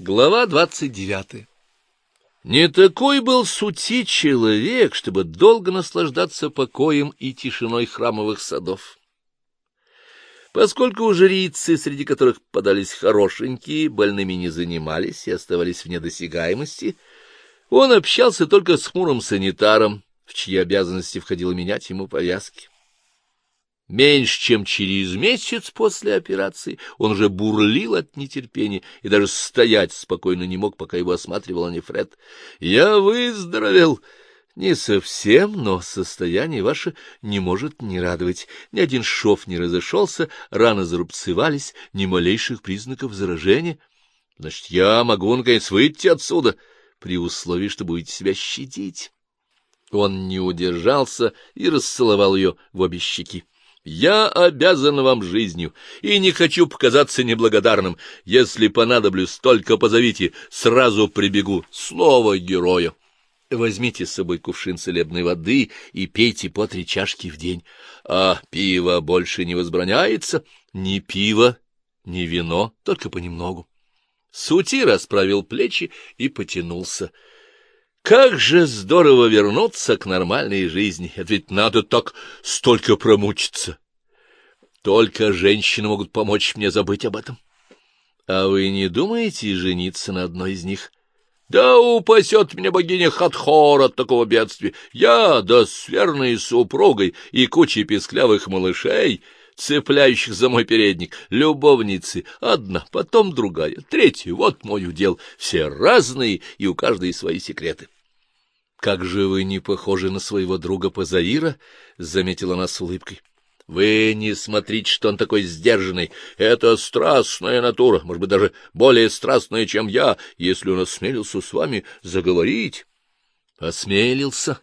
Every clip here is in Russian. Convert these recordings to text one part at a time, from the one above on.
Глава двадцать девятая Не такой был сути человек, чтобы долго наслаждаться покоем и тишиной храмовых садов. Поскольку жрицы, среди которых подались хорошенькие, больными не занимались и оставались вне досягаемости, он общался только с хмурым санитаром, в чьи обязанности входило менять ему повязки. Меньше чем через месяц после операции он уже бурлил от нетерпения и даже стоять спокойно не мог, пока его осматривал Анифред. — Я выздоровел! — Не совсем, но состояние ваше не может не радовать. Ни один шов не разошелся, раны зарубцевались, ни малейших признаков заражения. Значит, я могу, наконец, выйти отсюда, при условии, что будете себя щадить. Он не удержался и расцеловал ее в обе щеки. Я обязан вам жизнью и не хочу показаться неблагодарным. Если понадоблюсь, только позовите, сразу прибегу. Слово героя. Возьмите с собой кувшин целебной воды и пейте по три чашки в день. А пиво больше не возбраняется? Ни пиво, ни вино, только понемногу. Сути расправил плечи и потянулся. Как же здорово вернуться к нормальной жизни! Это ведь надо так столько промучиться. Только женщины могут помочь мне забыть об этом. А вы не думаете жениться на одной из них? Да упасет меня богиня Хатхор от такого бедствия. Я, да с верной супругой и кучей песклявых малышей, цепляющих за мой передник, любовницы, одна, потом другая, третья, вот мой удел, все разные, и у каждой свои секреты. — Как же вы не похожи на своего друга Пазаира, — заметила она с улыбкой. — Вы не смотрите, что он такой сдержанный. Это страстная натура, может быть, даже более страстная, чем я, если он осмелился с вами заговорить. — Осмелился.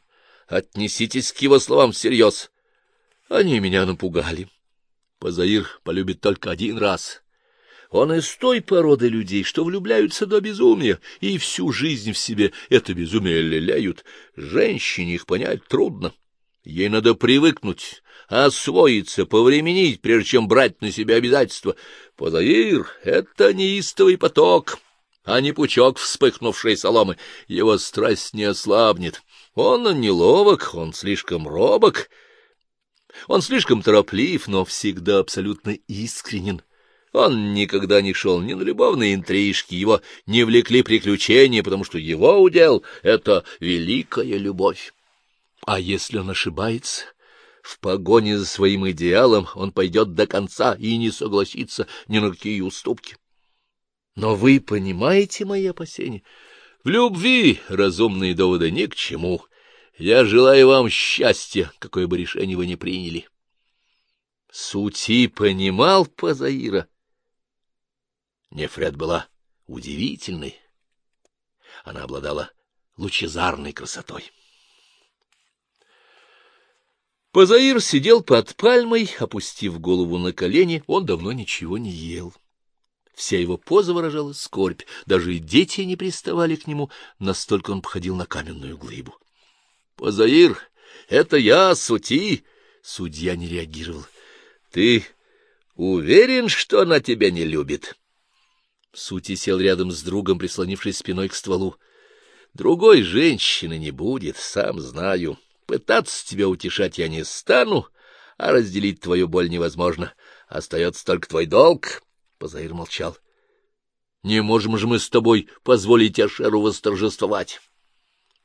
Отнеситесь к его словам всерьез. Они меня напугали. Пазаир полюбит только один раз — он из той породы людей, что влюбляются до безумия и всю жизнь в себе это безумие лелеют. Женщине их понять трудно. Ей надо привыкнуть, освоиться, повременить, прежде чем брать на себя обязательства. Позаир — это неистовый поток, а не пучок вспыхнувшей соломы. Его страсть не ослабнет. Он неловок, он слишком робок, он слишком тороплив, но всегда абсолютно искренен. Он никогда не шел ни на любовные интрижки, его не влекли приключения, потому что его удел — это великая любовь. А если он ошибается? В погоне за своим идеалом он пойдет до конца и не согласится ни на какие уступки. Но вы понимаете мои опасения? В любви разумные доводы ни к чему. Я желаю вам счастья, какое бы решение вы ни приняли. Сути понимал Пазаира Нефред была удивительной. Она обладала лучезарной красотой. Позаир сидел под пальмой, опустив голову на колени, он давно ничего не ел. Вся его поза выражала скорбь, даже и дети не приставали к нему, настолько он походил на каменную глыбу. — Позаир, это я, Сути! — судья не реагировал. — Ты уверен, что она тебя не любит? — Сути сел рядом с другом, прислонившись спиной к стволу. — Другой женщины не будет, сам знаю. Пытаться тебя утешать я не стану, а разделить твою боль невозможно. Остается только твой долг. Позаир молчал. — Не можем же мы с тобой позволить Ашеру восторжествовать.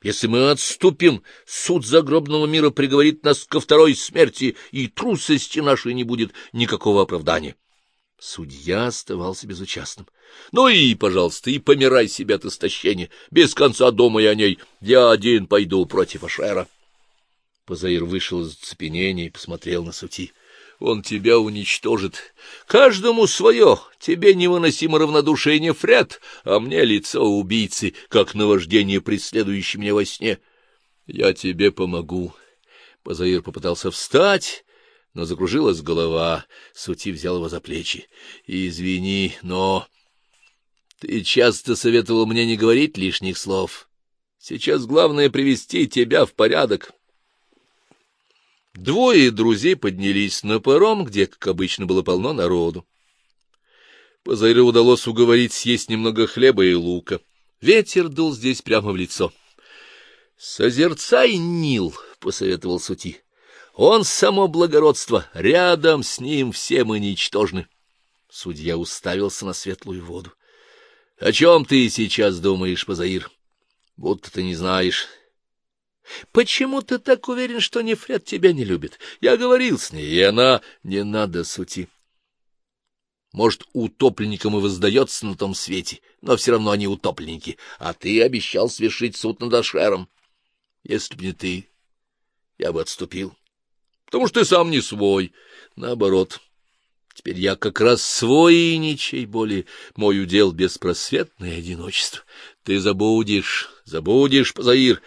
Если мы отступим, суд загробного мира приговорит нас ко второй смерти, и трусости нашей не будет никакого оправдания. Судья оставался безучастным. — Ну и, пожалуйста, и помирай себя от истощения. Без конца думай о ней. Я один пойду против Ашера. Позаир вышел из оцепенения и посмотрел на Сути. — Он тебя уничтожит. Каждому свое. Тебе невыносимо равнодушие не фред, а мне лицо убийцы, как наваждение, преследующее меня во сне. Я тебе помогу. Позаир попытался встать но закружилась голова. Сути взял его за плечи. — Извини, но... Ты часто советовал мне не говорить лишних слов. Сейчас главное — привести тебя в порядок. Двое друзей поднялись на паром, где, как обычно, было полно народу. Позаиру удалось уговорить съесть немного хлеба и лука. Ветер дул здесь прямо в лицо. — Созерцай Нил, — посоветовал Сути. — Он само благородство, рядом с ним все мы ничтожны. Судья уставился на светлую воду. — О чем ты сейчас думаешь, Позаир? Будто ты не знаешь. — Почему ты так уверен, что Нефред тебя не любит? Я говорил с ней, и она... Не надо, Сути. Может, утопленникам и воздается на том свете, но все равно они утопленники, а ты обещал свершить суд над Ашером. Если б не ты, я бы отступил, потому что ты сам не свой. Наоборот, теперь я как раз свой и ничей более. Мой удел — беспросветное одиночество. Ты забудешь, забудешь, Позаир,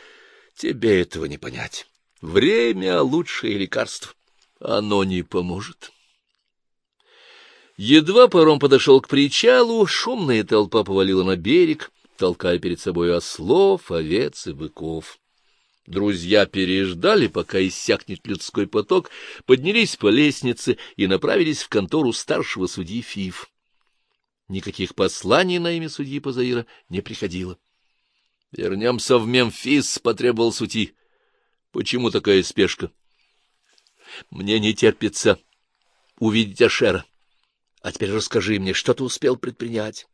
тебе этого не понять. Время — лучшее лекарство, оно не поможет. Едва паром подошел к причалу, шумная толпа повалила на берег, толкая перед собой ослов, овец и быков. Друзья переждали, пока иссякнет людской поток, поднялись по лестнице и направились в контору старшего судьи Фиф. Никаких посланий на имя судьи Пазаира не приходило. — Вернемся в Мемфис, — потребовал судьи. — Почему такая спешка? — Мне не терпится увидеть Ашера. А теперь расскажи мне, что ты успел предпринять?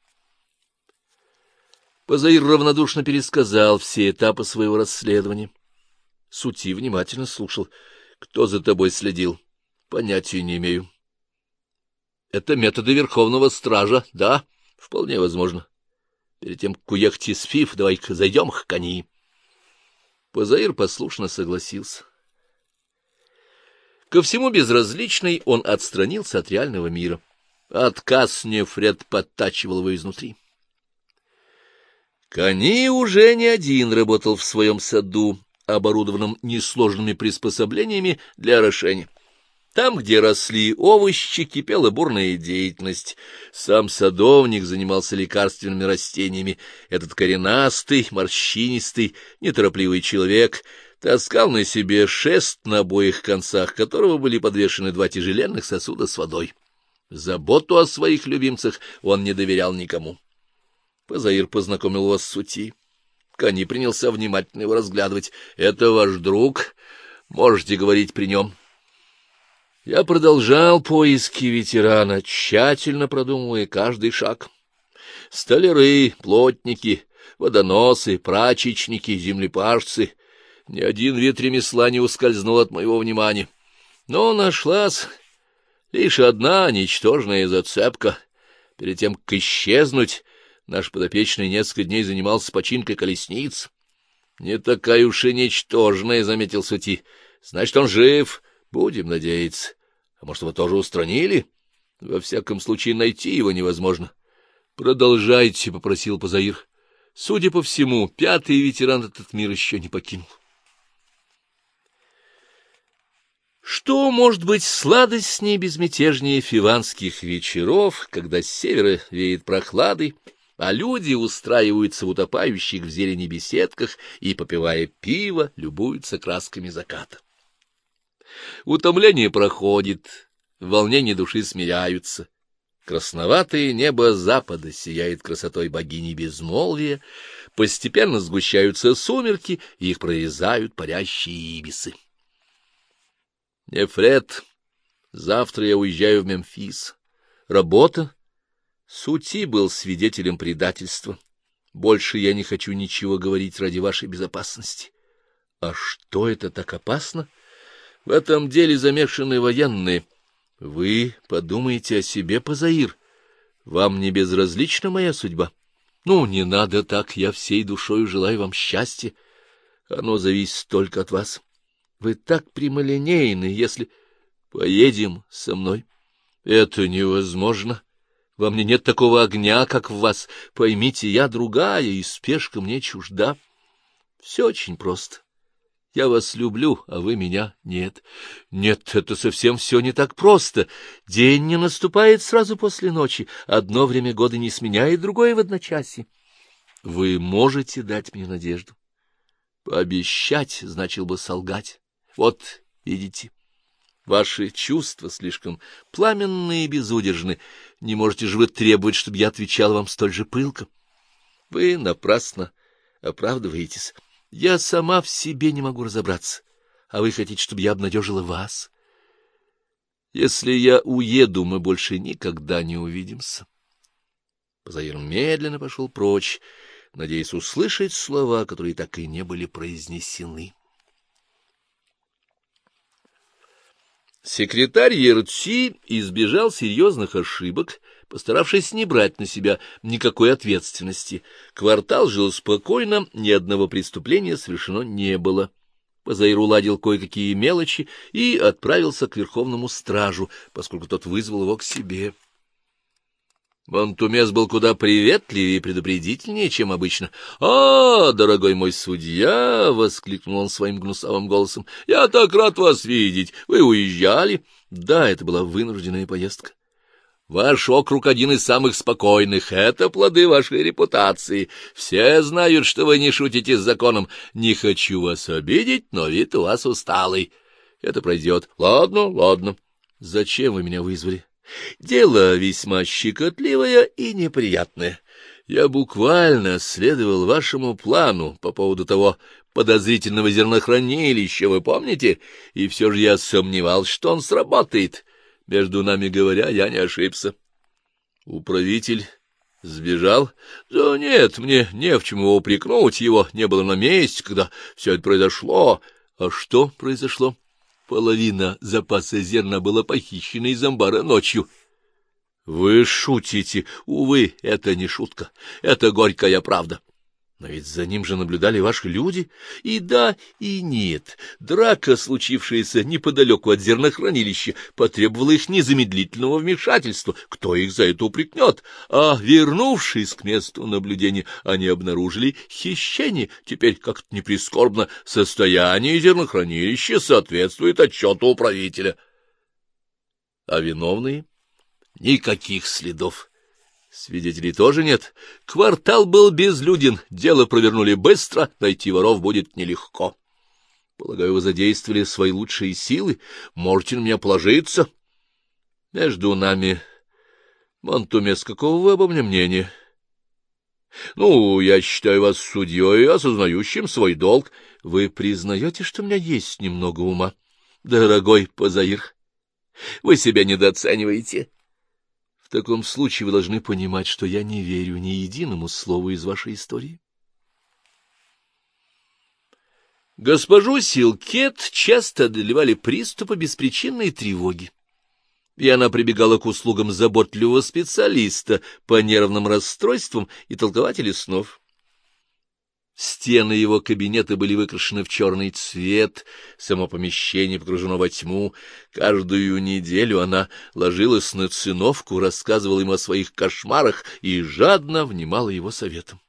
Позаир равнодушно пересказал все этапы своего расследования. Сути внимательно слушал. Кто за тобой следил? Понятия не имею. Это методы Верховного Стража, да? Вполне возможно. Перед тем, как уехать из ФИФ, давай-ка зайдем к кони. Позаир послушно согласился. Ко всему безразличный, он отстранился от реального мира. Отказ Нефред подтачивал его изнутри. Кони уже не один работал в своем саду, оборудованном несложными приспособлениями для орошения. Там, где росли овощи, кипела бурная деятельность. Сам садовник занимался лекарственными растениями. Этот коренастый, морщинистый, неторопливый человек таскал на себе шест на обоих концах, которого были подвешены два тяжеленных сосуда с водой. Заботу о своих любимцах он не доверял никому. Позаир познакомил вас с Сути. Кани принялся внимательно его разглядывать. — Это ваш друг? Можете говорить при нем. Я продолжал поиски ветерана, тщательно продумывая каждый шаг. Столяры, плотники, водоносы, прачечники, землепашцы. Ни один вид ремесла не ускользнул от моего внимания. Но нашлась Лишь одна ничтожная зацепка. Перед тем, как исчезнуть, наш подопечный несколько дней занимался починкой колесниц. — Не такая уж и ничтожная, — заметил Сути. — Значит, он жив. Будем надеяться. А может, его тоже устранили? Во всяком случае, найти его невозможно. — Продолжайте, — попросил Позаир. Судя по всему, пятый ветеран этот мир еще не покинул. Что может быть сладостнее безмятежнее фиванских вечеров, когда с севера веет прохладой, а люди устраиваются в утопающих в зелени беседках и, попивая пиво, любуются красками заката? Утомление проходит, волнения души смиряются. Красноватое небо запада сияет красотой богини безмолвия, постепенно сгущаются сумерки, и их прорезают парящие ибисы. Нефред, завтра я уезжаю в Мемфис. Работа? Сути был свидетелем предательства. Больше я не хочу ничего говорить ради вашей безопасности. А что это так опасно? В этом деле замешаны военные. Вы подумайте о себе, Пазаир. Вам не безразлична моя судьба? Ну, не надо так, я всей душой желаю вам счастья. Оно зависит только от вас. Вы так прямолинейны, если... Поедем со мной. Это невозможно. Во мне нет такого огня, как в вас. Поймите, я другая, и спешка мне чужда. Все очень просто. Я вас люблю, а вы меня нет. Нет, это совсем все не так просто. День не наступает сразу после ночи. Одно время года не сменяет другое в одночасье. Вы можете дать мне надежду. Пообещать значил бы солгать. Вот, видите, Ваши чувства слишком пламенные и безудержны. Не можете же вы требовать, чтобы я отвечал вам столь же пылко? Вы напрасно оправдываетесь. Я сама в себе не могу разобраться, а вы хотите, чтобы я обнадежила вас. Если я уеду, мы больше никогда не увидимся. Позаир медленно пошел прочь, надеясь услышать слова, которые так и не были произнесены. Секретарь Ерци избежал серьезных ошибок, постаравшись не брать на себя никакой ответственности. Квартал жил спокойно, ни одного преступления совершено не было. Позаир уладил кое-какие мелочи и отправился к верховному стражу, поскольку тот вызвал его к себе. Монтумес был куда приветливее и предупредительнее, чем обычно. — А, дорогой мой судья! — воскликнул он своим гнусавым голосом. — Я так рад вас видеть! Вы уезжали? — Да, это была вынужденная поездка. Ваш округ один из самых спокойных. Это плоды вашей репутации. Все знают, что вы не шутите с законом. Не хочу вас обидеть, но вид у вас усталый. Это пройдет. Ладно, ладно. Зачем вы меня вызвали? Дело весьма щекотливое и неприятное. Я буквально следовал вашему плану по поводу того подозрительного зернохранилища, вы помните? И все же я сомневался, что он сработает. Между нами говоря, я не ошибся. Управитель сбежал? Да нет, мне не в чем его упрекнуть, его не было на месте, когда все это произошло. А что произошло? Половина запаса зерна была похищена из амбара ночью. Вы шутите. Увы, это не шутка. Это горькая правда. Но ведь за ним же наблюдали ваши люди. И да, и нет. Драка, случившаяся неподалеку от зернохранилища, потребовала их незамедлительного вмешательства. Кто их за это упрекнет? А, вернувшись к месту наблюдения, они обнаружили хищение. Теперь, как-то неприскорбно, состояние зернохранилища соответствует отчету управителя. А виновные? Никаких следов. Свидетелей тоже нет. Квартал был безлюден, дело провернули быстро, найти воров будет нелегко. Полагаю, вы задействовали свои лучшие силы, можете на меня положиться. Между нами... Монтумес, какого вы обо мне мнения? Ну, я считаю вас судьей, осознающим свой долг. Вы признаете, что у меня есть немного ума? Дорогой Позаир, вы себя недооцениваете. В таком случае вы должны понимать, что я не верю ни единому слову из вашей истории. Госпожу Силкет часто одолевали приступы беспричинной тревоги, и она прибегала к услугам заботливого специалиста по нервным расстройствам и толкователя снов. Стены его кабинета были выкрашены в черный цвет, само помещение погружено во тьму. Каждую неделю она ложилась на циновку, рассказывала ему о своих кошмарах и жадно внимала его советам.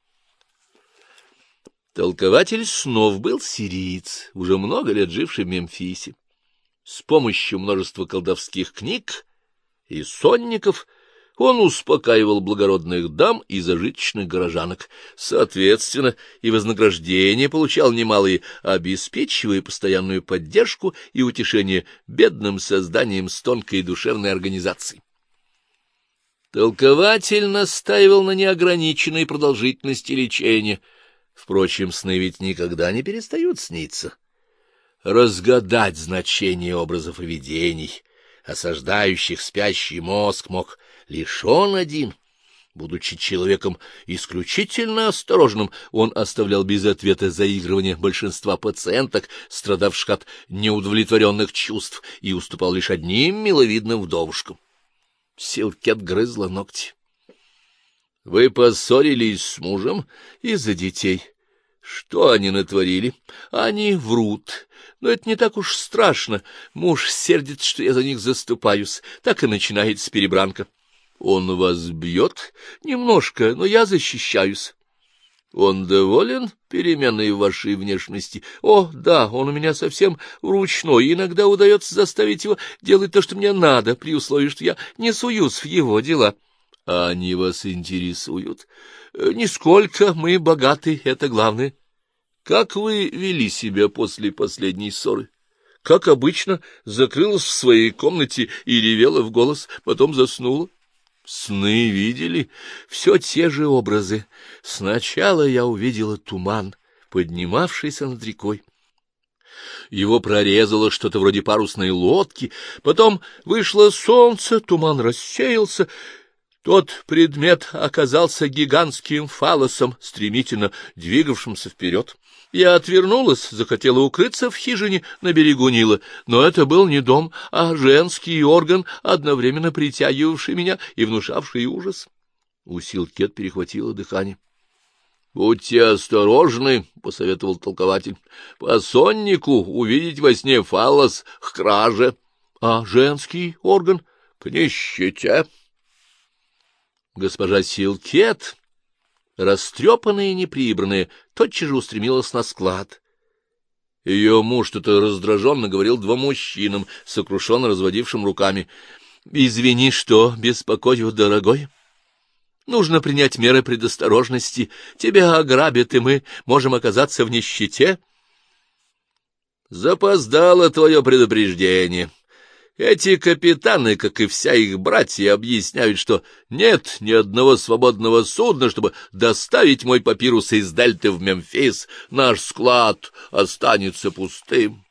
Толкователь снов был сириец, уже много лет живший в Мемфисе. С помощью множества колдовских книг и сонников — он успокаивал благородных дам и зажиточных горожанок. Соответственно, и вознаграждение получал немалые, обеспечивая постоянную поддержку и утешение бедным созданием с тонкой душевной организацией. Толкователь настаивал на неограниченной продолжительности лечения. Впрочем, сны ведь никогда не перестают сниться. Разгадать значение образов и видений, осаждающих спящий мозг, мог Лишь он один, будучи человеком исключительно осторожным, он оставлял без ответа заигрывание большинства пациенток, страдавших от неудовлетворенных чувств, и уступал лишь одним миловидным вдовушкам. Силкет грызла ногти. — Вы поссорились с мужем из-за детей? Что они натворили? Они врут. Но это не так уж страшно. Муж сердится, что я за них заступаюсь. Так и начинается перебранка. Он вас бьет? Немножко, но я защищаюсь. Он доволен переменой в вашей внешности? О, да, он у меня совсем ручной, иногда удается заставить его делать то, что мне надо, при условии, что я не суюсь в его дела. А они вас интересуют? Нисколько, мы богаты, это главное. Как вы вели себя после последней ссоры? как обычно, закрылась в своей комнате и ревела в голос, потом заснула. Сны видели? Все те же образы. Сначала я увидела туман, поднимавшийся над рекой. Его прорезало что-то вроде парусной лодки, потом вышло солнце, туман рассеялся, тот предмет оказался гигантским фалосом, стремительно двигавшимся вперед. Я отвернулась, захотела укрыться в хижине на берегу Нила, но это был не дом, а женский орган, одновременно притягивавший меня и внушавший ужас. У Силкет перехватило дыхание. — Будьте осторожны, — посоветовал толкователь. — По соннику увидеть во сне фалос к краже. — А женский орган? — К нищете. Госпожа Силкет, растрепанная и неприбранная, тотчас же устремилась на склад. Ее муж что-то раздраженно говорил двум мужчинам, сокрушенно разводившим руками. — Извини, что беспокою, дорогой. Нужно принять меры предосторожности. Тебя ограбят, и мы можем оказаться в нищете. — Запоздало твое предупреждение, — эти капитаны, как и вся их братья, объясняют, что нет ни одного свободного судна, чтобы доставить мой папирус из Дельты в Мемфис. Наш склад останется пустым.